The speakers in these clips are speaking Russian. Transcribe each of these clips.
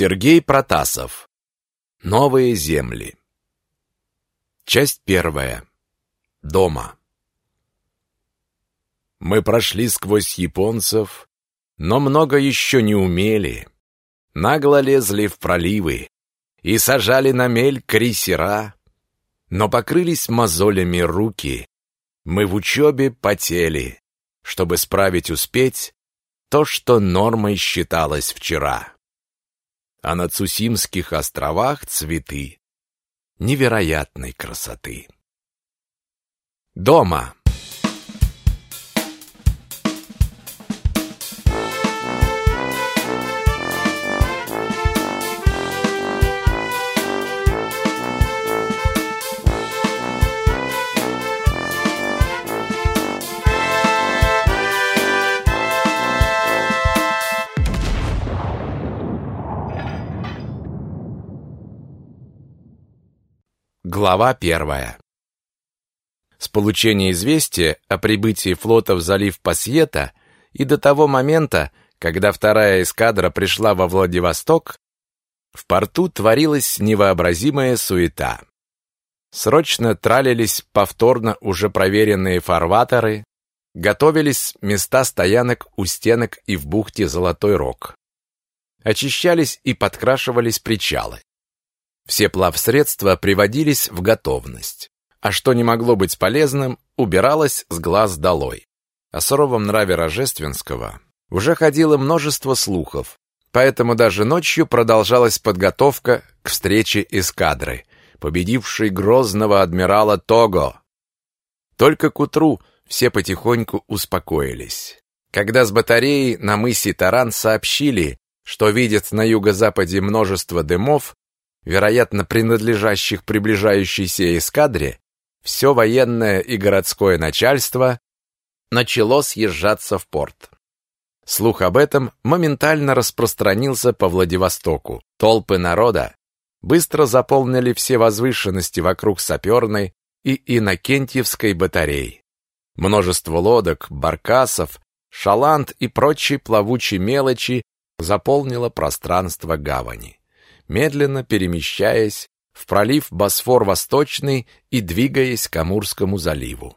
Сергей Протасов. Новые земли. Часть первая. Дома. Мы прошли сквозь японцев, но много еще не умели. Нагло лезли в проливы и сажали на мель крейсера, но покрылись мозолями руки. Мы в учебе потели, чтобы справить успеть то, что нормой считалось вчера а на Цусимских островах цветы невероятной красоты. Дома. Глава первая. С получения известия о прибытии флота в залив Пасьета и до того момента, когда вторая эскадра пришла во Владивосток, в порту творилась невообразимая суета. Срочно тралились повторно уже проверенные фарватеры, готовились места стоянок у стенок и в бухте Золотой Рог. Очищались и подкрашивались причалы. Все плавсредства приводились в готовность, а что не могло быть полезным, убиралось с глаз долой. О суровом нраве Рожественского уже ходило множество слухов, поэтому даже ночью продолжалась подготовка к встрече эскадры, победившей грозного адмирала Того. Только к утру все потихоньку успокоились. Когда с батареи на мысе Таран сообщили, что видят на юго-западе множество дымов, вероятно, принадлежащих приближающейся эскадре, все военное и городское начальство начало съезжаться в порт. Слух об этом моментально распространился по Владивостоку. Толпы народа быстро заполнили все возвышенности вокруг саперной и Иннокентьевской батарей. Множество лодок, баркасов, шаланд и прочей плавучей мелочи заполнило пространство гавани медленно перемещаясь в пролив Босфор-Восточный и двигаясь к Амурскому заливу.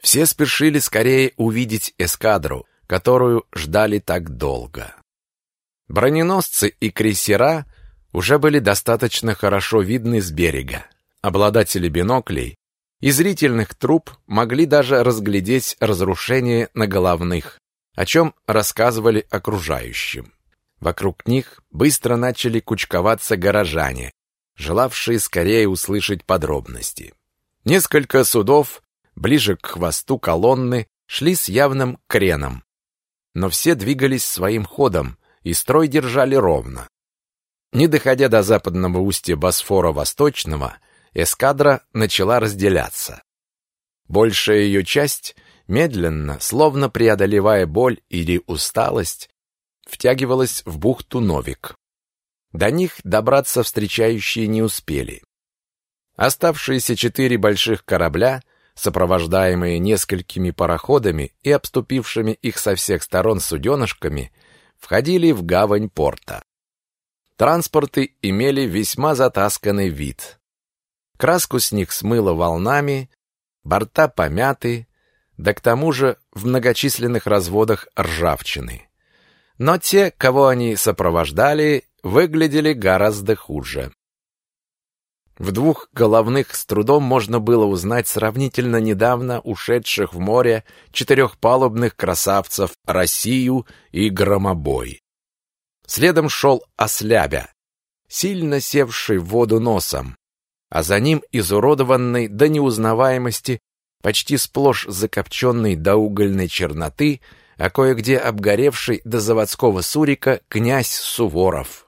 Все спешили скорее увидеть эскадру, которую ждали так долго. Броненосцы и крейсера уже были достаточно хорошо видны с берега. Обладатели биноклей и зрительных труб могли даже разглядеть разрушения на головных, о чем рассказывали окружающим. Вокруг них быстро начали кучковаться горожане, желавшие скорее услышать подробности. Несколько судов ближе к хвосту колонны шли с явным креном, но все двигались своим ходом и строй держали ровно. Не доходя до западного устья Босфора Восточного, эскадра начала разделяться. Большая ее часть медленно, словно преодолевая боль или усталость, втягивалась в бухту Новик. До них добраться встречающие не успели. Оставшиеся четыре больших корабля, сопровождаемые несколькими пароходами и обступившими их со всех сторон суденышками, входили в гавань порта. Транспорты имели весьма затасканный вид. Краску с них смыло волнами, борта помяты, да к тому же в многочисленных разводах ржавчины но те, кого они сопровождали, выглядели гораздо хуже. В двух головных с трудом можно было узнать сравнительно недавно ушедших в море четырехпалубных красавцев Россию и Громобой. Следом шел Ослябя, сильно севший в воду носом, а за ним изуродованный до неузнаваемости, почти сплошь закопченный до угольной черноты, а кое-где обгоревший до заводского сурика князь Суворов.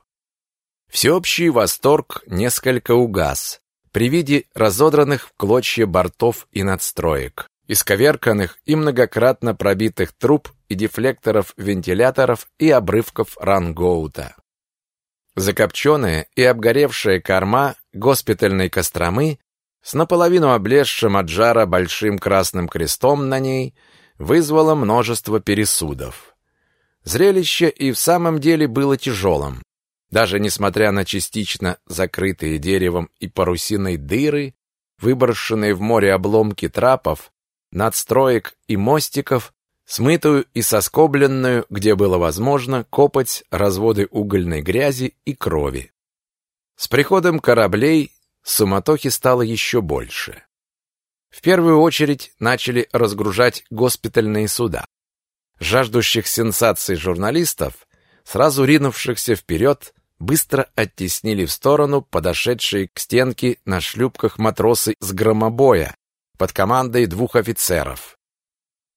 Всеобщий восторг несколько угас при виде разодранных в клочья бортов и надстроек, исковерканных и многократно пробитых труб и дефлекторов вентиляторов и обрывков рангоута. Закопченная и обгоревшая корма госпитальной Костромы с наполовину облезшим от жара большим красным крестом на ней – вызвало множество пересудов. Зрелище и в самом деле было тяжелым. Даже несмотря на частично закрытые деревом и парусиной дыры, выброшенные в море обломки трапов, надстроек и мостиков, смытую и соскобленную, где было возможно, копоть, разводы угольной грязи и крови. С приходом кораблей суматохи стало еще больше. В первую очередь начали разгружать госпитальные суда. Жаждущих сенсаций журналистов, сразу ринувшихся вперед, быстро оттеснили в сторону подошедшие к стенке на шлюпках матросы с громобоя под командой двух офицеров.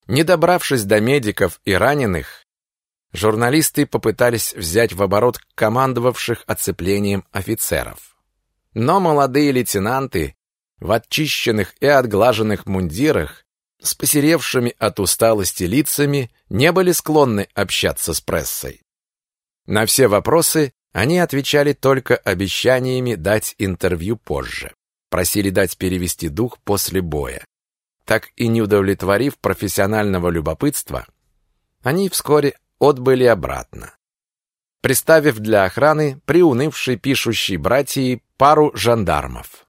Не добравшись до медиков и раненых, журналисты попытались взять в оборот командовавших оцеплением офицеров. Но молодые лейтенанты в очищенных и отглаженных мундирах с посеревшими от усталости лицами не были склонны общаться с прессой. На все вопросы они отвечали только обещаниями дать интервью позже. Просили дать перевести дух после боя. Так и не удовлетворив профессионального любопытства, они вскоре отбыли обратно. Приставив для охраны приунывшей пишущей братьи пару жандармов.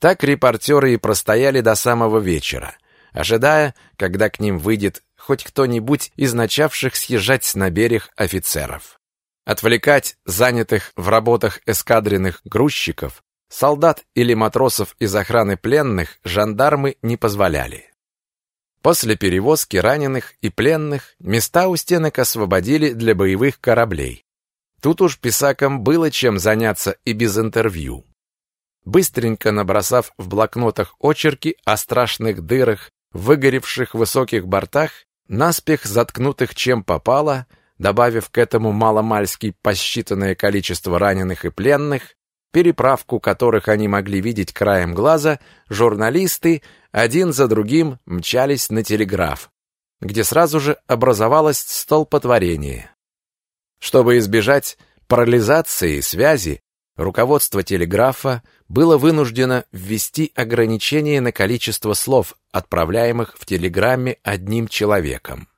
Так репортеры и простояли до самого вечера, ожидая, когда к ним выйдет хоть кто-нибудь из начавших съезжать на берег офицеров. Отвлекать занятых в работах эскадренных грузчиков, солдат или матросов из охраны пленных жандармы не позволяли. После перевозки раненых и пленных места у стенок освободили для боевых кораблей. Тут уж писакам было чем заняться и без интервью. Быстренько набросав в блокнотах очерки о страшных дырах, выгоревших высоких бортах, наспех заткнутых чем попало, добавив к этому маломальски посчитанное количество раненых и пленных, переправку которых они могли видеть краем глаза, журналисты один за другим мчались на телеграф, где сразу же образовалось столпотворение. Чтобы избежать парализации связи, руководство телеграфа было вынуждено ввести ограничение на количество слов, отправляемых в телеграмме одним человеком.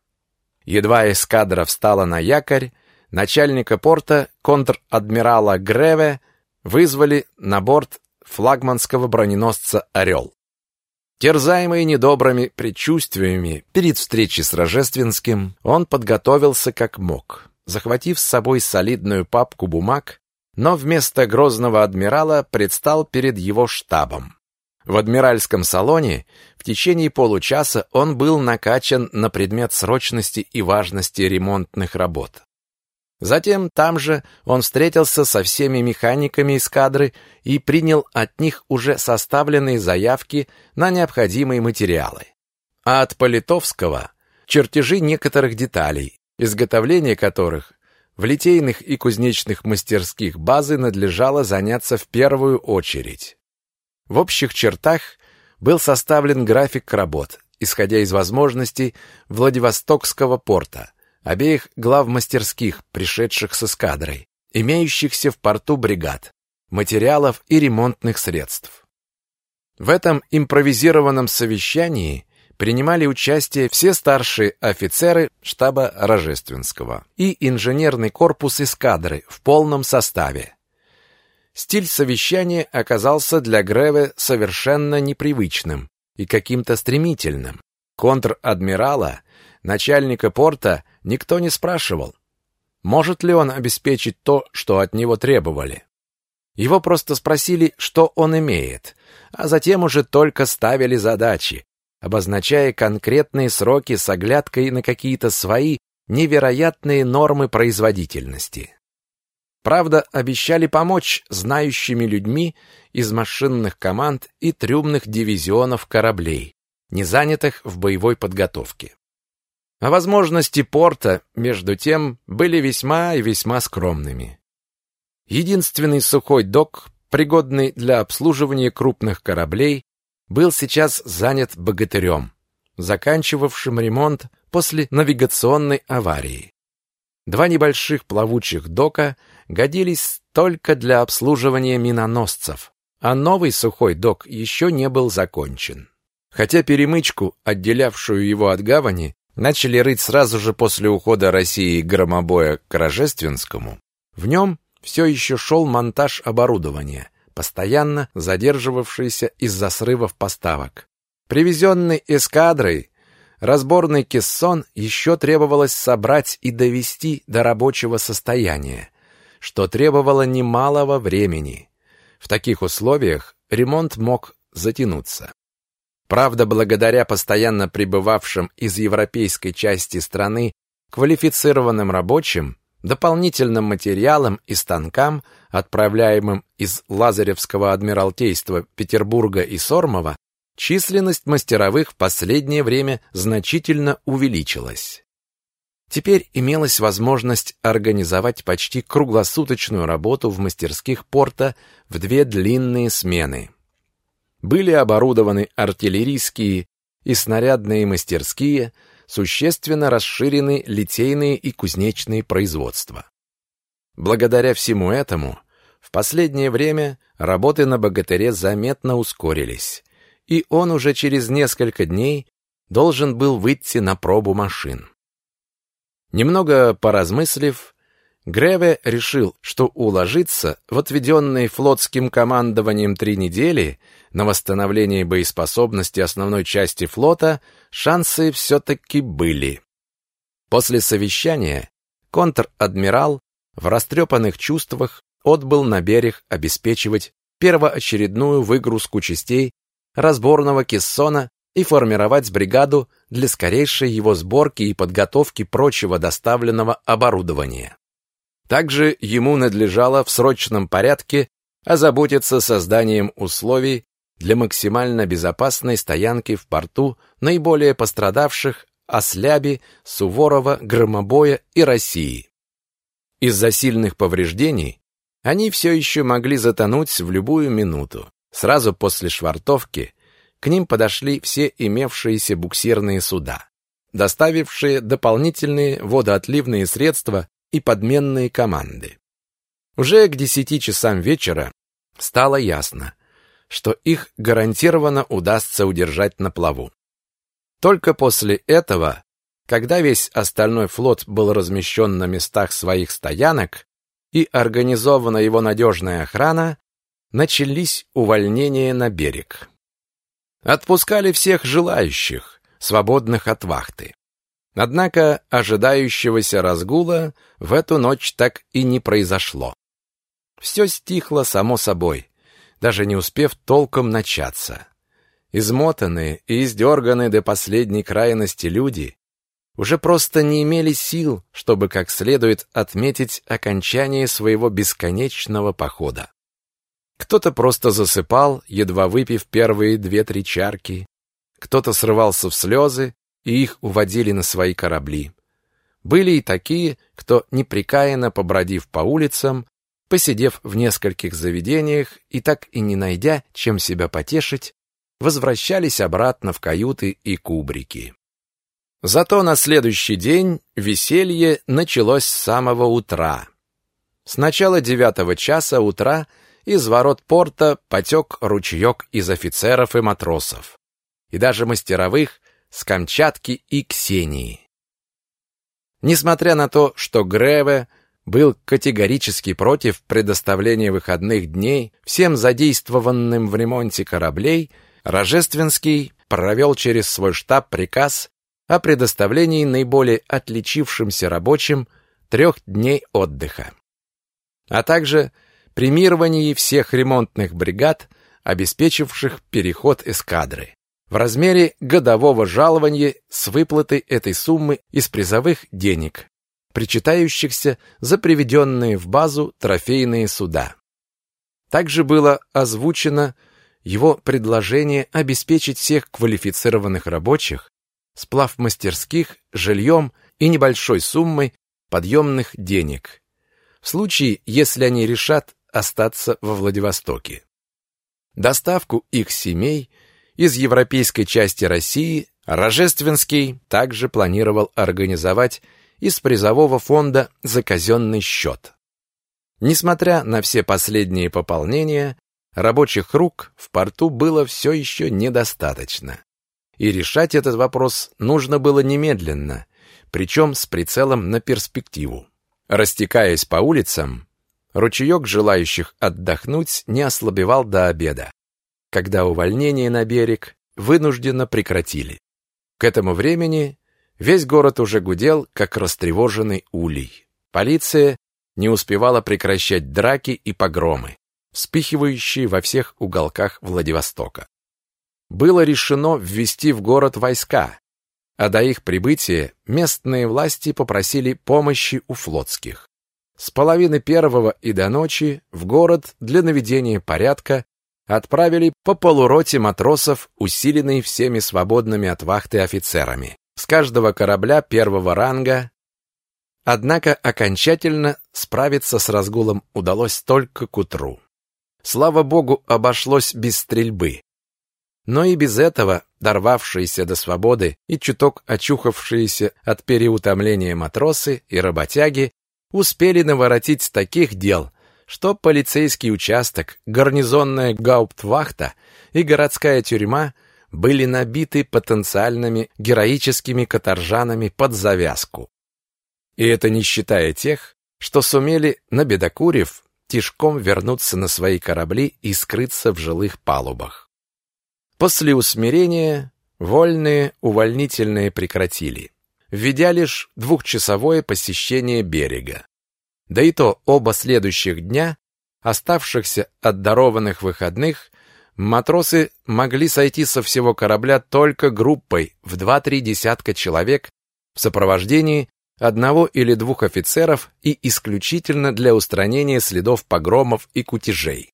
Едва эскадра встала на якорь, начальника порта, контр-адмирала Греве, вызвали на борт флагманского броненосца «Орел». Терзаемый недобрыми предчувствиями перед встречей с Рожественским, он подготовился как мог. Захватив с собой солидную папку бумаг, но вместо грозного адмирала предстал перед его штабом. В адмиральском салоне в течение получаса он был накачан на предмет срочности и важности ремонтных работ. Затем там же он встретился со всеми механиками эскадры и принял от них уже составленные заявки на необходимые материалы. А от Политовского чертежи некоторых деталей, изготовление которых в литейных и кузнечных мастерских базы надлежало заняться в первую очередь. В общих чертах был составлен график работ, исходя из возможностей Владивостокского порта, обеих глав мастерских, пришедших с эскадрой, имеющихся в порту бригад, материалов и ремонтных средств. В этом импровизированном совещании принимали участие все старшие офицеры штаба Рожественского и инженерный корпус эскадры в полном составе, Стиль совещания оказался для Греве совершенно непривычным и каким-то стремительным. Контр-адмирала, начальника порта, никто не спрашивал, может ли он обеспечить то, что от него требовали. Его просто спросили, что он имеет, а затем уже только ставили задачи, обозначая конкретные сроки с оглядкой на какие-то свои невероятные нормы производительности. Правда, обещали помочь знающими людьми из машинных команд и трюмных дивизионов кораблей, не занятых в боевой подготовке. А возможности порта, между тем, были весьма и весьма скромными. Единственный сухой док, пригодный для обслуживания крупных кораблей, был сейчас занят богатырем, заканчивавшим ремонт после навигационной аварии. Два небольших плавучих дока годились только для обслуживания миноносцев, а новый сухой док еще не был закончен. Хотя перемычку, отделявшую его от гавани, начали рыть сразу же после ухода России громобоя к Рожественскому, в нем все еще шел монтаж оборудования, постоянно задерживавшийся из-за срывов поставок. Привезенный эскадрой, разборный кессон еще требовалось собрать и довести до рабочего состояния, что требовало немалого времени. В таких условиях ремонт мог затянуться. Правда, благодаря постоянно прибывавшим из европейской части страны квалифицированным рабочим, дополнительным материалам и станкам, отправляемым из Лазаревского адмиралтейства Петербурга и Сормова, численность мастеровых в последнее время значительно увеличилась. Теперь имелась возможность организовать почти круглосуточную работу в мастерских порта в две длинные смены. Были оборудованы артиллерийские и снарядные мастерские, существенно расширены литейные и кузнечные производства. Благодаря всему этому, в последнее время работы на «Богатыре» заметно ускорились, и он уже через несколько дней должен был выйти на пробу машин. Немного поразмыслив, Греве решил, что уложиться в отведенные флотским командованием три недели на восстановление боеспособности основной части флота шансы все-таки были. После совещания контр-адмирал в растрепанных чувствах отбыл на берег обеспечивать первоочередную выгрузку частей разборного кессона и формировать бригаду для скорейшей его сборки и подготовки прочего доставленного оборудования. Также ему надлежало в срочном порядке озаботиться созданием условий для максимально безопасной стоянки в порту наиболее пострадавших Осляби, Суворова, Громобоя и России. Из-за сильных повреждений они все еще могли затонуть в любую минуту. Сразу после швартовки к ним подошли все имевшиеся буксирные суда, доставившие дополнительные водоотливные средства и подменные команды. Уже к десяти часам вечера стало ясно, что их гарантированно удастся удержать на плаву. Только после этого, когда весь остальной флот был размещен на местах своих стоянок и организована его надежная охрана, начались увольнения на берег. Отпускали всех желающих, свободных от вахты. Однако ожидающегося разгула в эту ночь так и не произошло. Все стихло само собой, даже не успев толком начаться. Измотанные и издерганные до последней крайности люди уже просто не имели сил, чтобы как следует отметить окончание своего бесконечного похода. Кто-то просто засыпал, едва выпив первые две-три чарки, кто-то срывался в слезы, и их уводили на свои корабли. Были и такие, кто, непрекаянно побродив по улицам, посидев в нескольких заведениях и так и не найдя, чем себя потешить, возвращались обратно в каюты и кубрики. Зато на следующий день веселье началось с самого утра. С начала девятого часа утра из ворот порта потек ручеек из офицеров и матросов, и даже мастеровых с Камчатки и Ксении. Несмотря на то, что Греве был категорически против предоставления выходных дней всем задействованным в ремонте кораблей, Рожественский провел через свой штаб приказ о предоставлении наиболее отличившимся рабочим трех дней отдыха, а также премировании всех ремонтных бригад, обеспечивших переход эскадры, в размере годового жалования с выплатой этой суммы из призовых денег, причитающихся за приведенные в базу трофейные суда. Также было озвучено его предложение обеспечить всех квалифицированных рабочих сплав мастерских, жильем и небольшой суммой подъемных денег, в случае, если они решат остаться во Владивостоке. Доставку их семей из европейской части России Рожественский также планировал организовать из призового фонда за казенный счет. Несмотря на все последние пополнения, рабочих рук в порту было все еще недостаточно. И решать этот вопрос нужно было немедленно, причем с прицелом на перспективу. Растекаясь по улицам, ручеек желающих отдохнуть не ослабевал до обеда, когда увольнение на берег вынужденно прекратили. К этому времени весь город уже гудел, как растревоженный улей. Полиция не успевала прекращать драки и погромы, вспыхивающие во всех уголках Владивостока. Было решено ввести в город войска, а до их прибытия местные власти попросили помощи у флотских. С половины первого и до ночи в город для наведения порядка отправили по полуроте матросов, усиленной всеми свободными от вахты офицерами. С каждого корабля первого ранга. Однако окончательно справиться с разгулом удалось только к утру. Слава богу, обошлось без стрельбы. Но и без этого дорвавшиеся до свободы и чуток очухавшиеся от переутомления матросы и работяги успели наворотить таких дел, что полицейский участок, гарнизонная гауптвахта и городская тюрьма были набиты потенциальными героическими каторжанами под завязку. И это не считая тех, что сумели, набедокурив, тишком вернуться на свои корабли и скрыться в жилых палубах. После усмирения вольные увольнительные прекратили, введя лишь двухчасовое посещение берега. Да и то оба следующих дня, оставшихся от дарованных выходных, матросы могли сойти со всего корабля только группой в два-три десятка человек в сопровождении одного или двух офицеров и исключительно для устранения следов погромов и кутежей.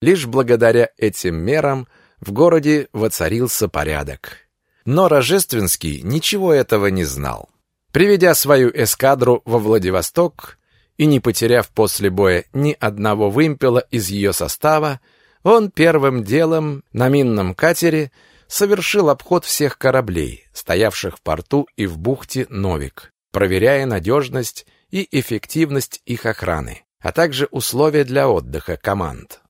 Лишь благодаря этим мерам в городе воцарился порядок. Но Рожественский ничего этого не знал. Приведя свою эскадру во Владивосток, и не потеряв после боя ни одного вымпела из ее состава, он первым делом на минном катере совершил обход всех кораблей, стоявших в порту и в бухте Новик, проверяя надежность и эффективность их охраны, а также условия для отдыха команд.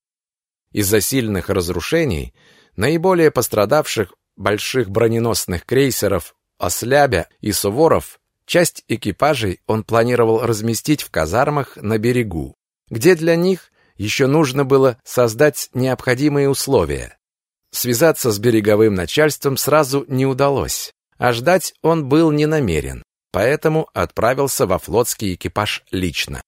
Из-за сильных разрушений наиболее пострадавших больших броненосных крейсеров Ослябя и Суворов Часть экипажей он планировал разместить в казармах на берегу, где для них еще нужно было создать необходимые условия. Связаться с береговым начальством сразу не удалось, а ждать он был не намерен, поэтому отправился во флотский экипаж лично.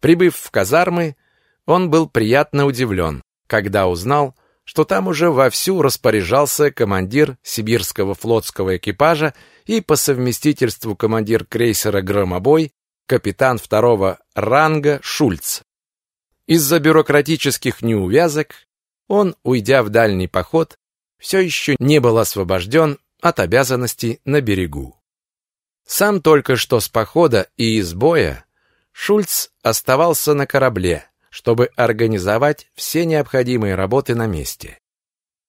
Прибыв в казармы, он был приятно удивлен, когда узнал, что там уже вовсю распоряжался командир сибирского флотского экипажа и по совместительству командир крейсера «Громобой», капитан второго ранга Шульц. Из-за бюрократических неувязок он, уйдя в дальний поход, все еще не был освобожден от обязанностей на берегу. Сам только что с похода и из боя Шульц оставался на корабле, чтобы организовать все необходимые работы на месте.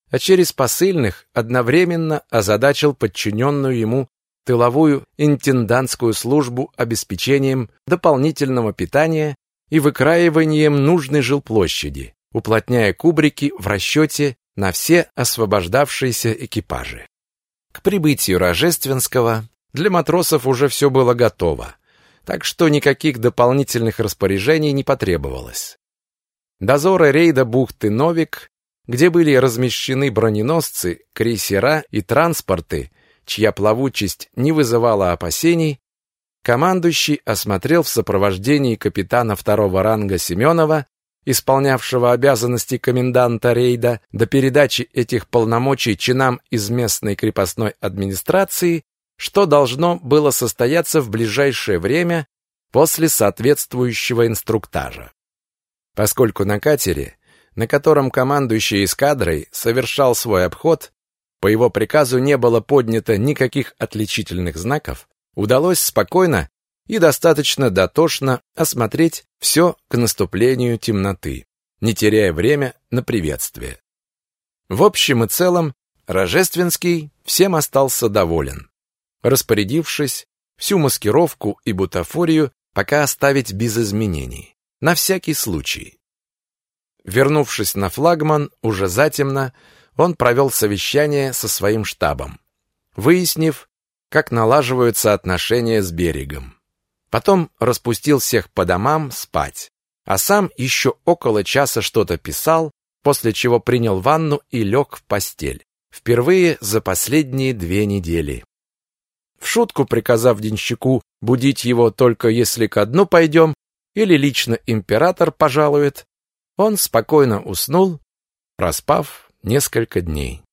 А через посыльных одновременно озадачил подчиненную ему тыловую интендантскую службу обеспечением дополнительного питания и выкраиванием нужной жилплощади, уплотняя кубрики в расчете на все освобождавшиеся экипажи. К прибытию Рожественского для матросов уже все было готово так что никаких дополнительных распоряжений не потребовалось. Дозоры рейда бухты Новик, где были размещены броненосцы, крейсера и транспорты, чья плавучесть не вызывала опасений, командующий осмотрел в сопровождении капитана второго ранга Семенова, исполнявшего обязанности коменданта рейда, до передачи этих полномочий чинам из местной крепостной администрации, что должно было состояться в ближайшее время после соответствующего инструктажа. Поскольку на катере, на котором командующий эскадрой совершал свой обход, по его приказу не было поднято никаких отличительных знаков, удалось спокойно и достаточно дотошно осмотреть все к наступлению темноты, не теряя время на приветствие. В общем и целом, Рожественский всем остался доволен распорядившись всю маскировку и бутафорию пока оставить без изменений, на всякий случай. Вернувшись на флагман, уже затемно, он провел совещание со своим штабом, выяснив, как налаживаются отношения с берегом. Потом распустил всех по домам спать, а сам еще около часа что-то писал, после чего принял ванну и лег в постель. Впервые за последние две недели. В шутку приказав денщику будить его только если ко дну пойдем, или лично император пожалует, он спокойно уснул, проспав несколько дней.